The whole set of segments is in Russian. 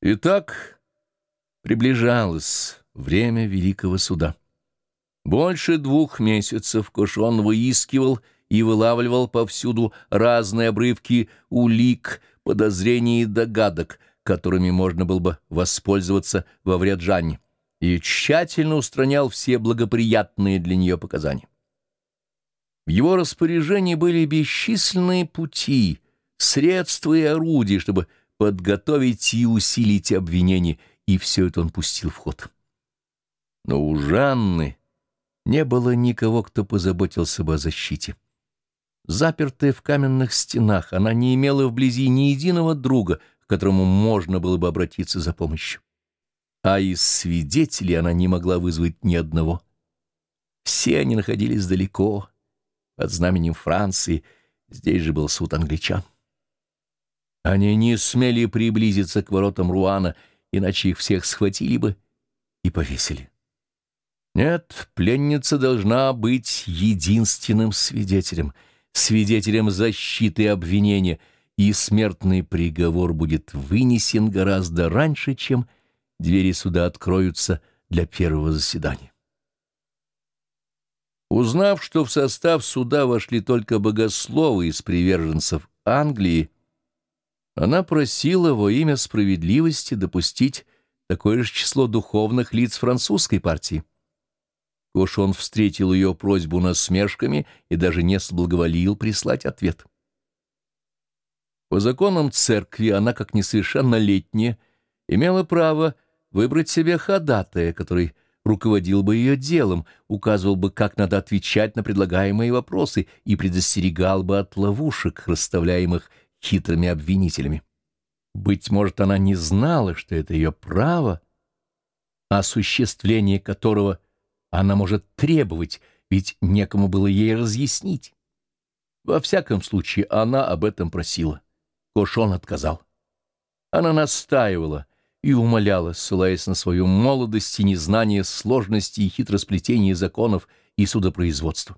Итак, приближалось время Великого Суда. Больше двух месяцев Кошон выискивал и вылавливал повсюду разные обрывки улик, подозрений и догадок, которыми можно было бы воспользоваться во вред Жанне, и тщательно устранял все благоприятные для нее показания. В его распоряжении были бесчисленные пути, средства и орудия, чтобы подготовить и усилить обвинение, и все это он пустил в ход. Но у Жанны не было никого, кто позаботился бы о защите. Запертая в каменных стенах, она не имела вблизи ни единого друга, к которому можно было бы обратиться за помощью. А из свидетелей она не могла вызвать ни одного. Все они находились далеко, под знаменем Франции, здесь же был суд англичан. Они не смели приблизиться к воротам Руана, иначе их всех схватили бы и повесили. Нет, пленница должна быть единственным свидетелем, свидетелем защиты обвинения, и смертный приговор будет вынесен гораздо раньше, чем двери суда откроются для первого заседания. Узнав, что в состав суда вошли только богословы из приверженцев Англии, она просила во имя справедливости допустить такое же число духовных лиц французской партии. Кошон встретил ее просьбу насмешками и даже не соблаговолил прислать ответ. По законам церкви она, как несовершеннолетняя, имела право выбрать себе ходатая, который руководил бы ее делом, указывал бы, как надо отвечать на предлагаемые вопросы и предостерегал бы от ловушек, расставляемых хитрыми обвинителями. Быть может, она не знала, что это ее право, осуществление которого она может требовать, ведь некому было ей разъяснить. Во всяком случае, она об этом просила. Кошон отказал. Она настаивала и умоляла, ссылаясь на свою молодость и незнание сложности и хитросплетения законов и судопроизводства.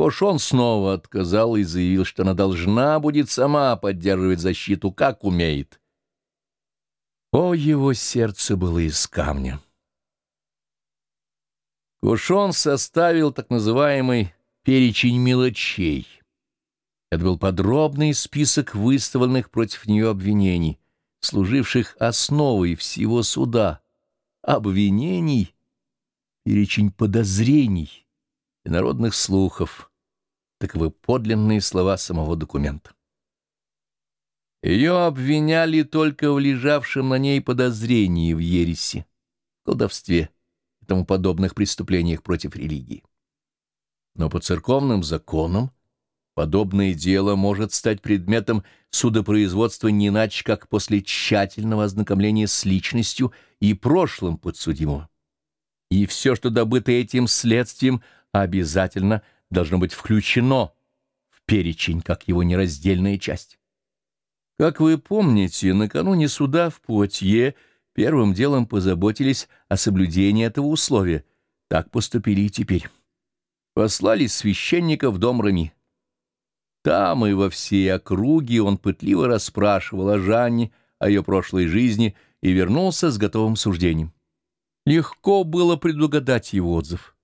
Кошон снова отказал и заявил, что она должна будет сама поддерживать защиту, как умеет. О, его сердце было из камня. Кошон составил так называемый перечень мелочей. Это был подробный список выставленных против нее обвинений, служивших основой всего суда. Обвинений, перечень подозрений и народных слухов — Таковы подлинные слова самого документа. Ее обвиняли только в лежавшем на ней подозрении в ереси, колдовстве и тому подобных преступлениях против религии. Но по церковным законам подобное дело может стать предметом судопроизводства не иначе, как после тщательного ознакомления с личностью и прошлым подсудимого. И все, что добыто этим следствием, обязательно – должно быть включено в перечень как его нераздельная часть. Как вы помните, накануне суда в Пуатье первым делом позаботились о соблюдении этого условия. Так поступили и теперь. Послали священника в дом Рами. Там и во всей округе он пытливо расспрашивал о Жанне, о ее прошлой жизни и вернулся с готовым суждением. Легко было предугадать его отзыв.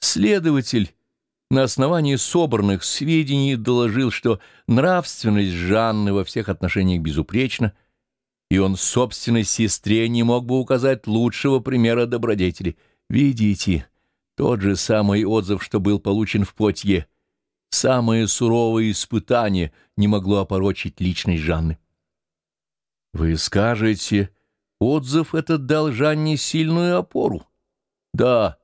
Следователь на основании собранных сведений доложил, что нравственность Жанны во всех отношениях безупречна, и он собственной сестре не мог бы указать лучшего примера добродетели. Видите, тот же самый отзыв, что был получен в Потье. Самое суровое испытание не могло опорочить личность Жанны. Вы скажете, отзыв этот дал Жанне сильную опору. Да,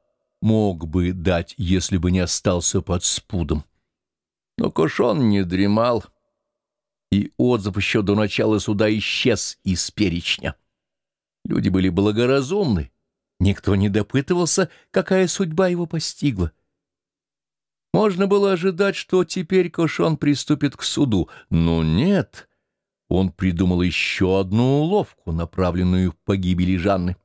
мог бы дать, если бы не остался под спудом. Но Кошон не дремал, и отзыв еще до начала суда исчез из перечня. Люди были благоразумны, никто не допытывался, какая судьба его постигла. Можно было ожидать, что теперь Кошон приступит к суду, но нет, он придумал еще одну уловку, направленную к погибели Жанны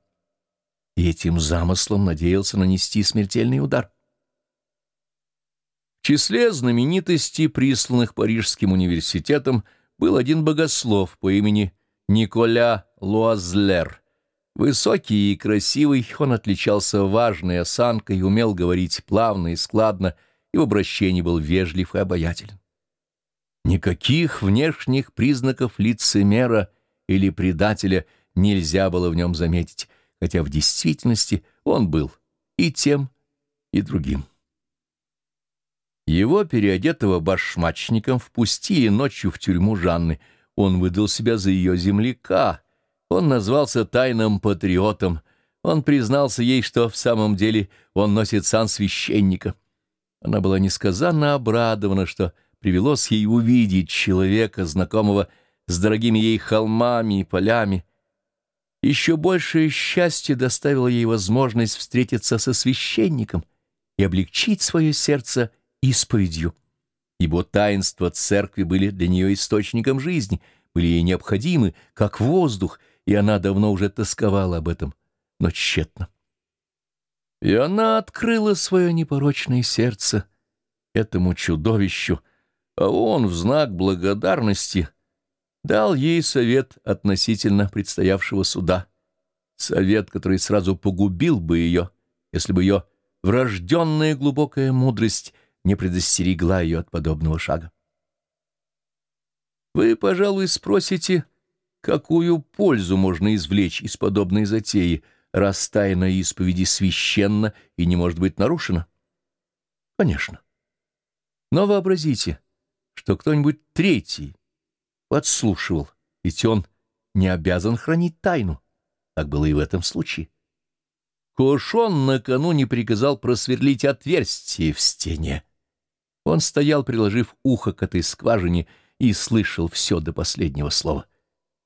и этим замыслом надеялся нанести смертельный удар. В числе знаменитостей, присланных Парижским университетом, был один богослов по имени Николя Луазлер. Высокий и красивый, он отличался важной осанкой, умел говорить плавно и складно, и в обращении был вежлив и обаятелен. Никаких внешних признаков лицемера или предателя нельзя было в нем заметить, хотя в действительности он был и тем, и другим. Его, переодетого башмачником, впустили ночью в тюрьму Жанны. Он выдал себя за ее земляка. Он назвался тайным патриотом. Он признался ей, что в самом деле он носит сан священника. Она была несказанно обрадована, что привелось ей увидеть человека, знакомого с дорогими ей холмами и полями. Еще большее счастье доставило ей возможность встретиться со священником и облегчить свое сердце исповедью, ибо таинства церкви были для нее источником жизни, были ей необходимы, как воздух, и она давно уже тосковала об этом, но тщетно. И она открыла свое непорочное сердце этому чудовищу, а он в знак благодарности дал ей совет относительно предстоявшего суда, совет, который сразу погубил бы ее, если бы ее врожденная глубокая мудрость не предостерегла ее от подобного шага. Вы, пожалуй, спросите, какую пользу можно извлечь из подобной затеи, раз тайна исповеди священна и не может быть нарушена? Конечно. Но вообразите, что кто-нибудь третий подслушивал, ведь он не обязан хранить тайну. Так было и в этом случае. Кошон накануне приказал просверлить отверстие в стене. Он стоял, приложив ухо к этой скважине, и слышал все до последнего слова.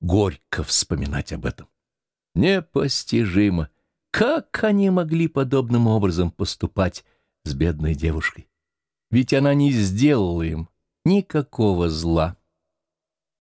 Горько вспоминать об этом. Непостижимо, как они могли подобным образом поступать с бедной девушкой. Ведь она не сделала им никакого зла.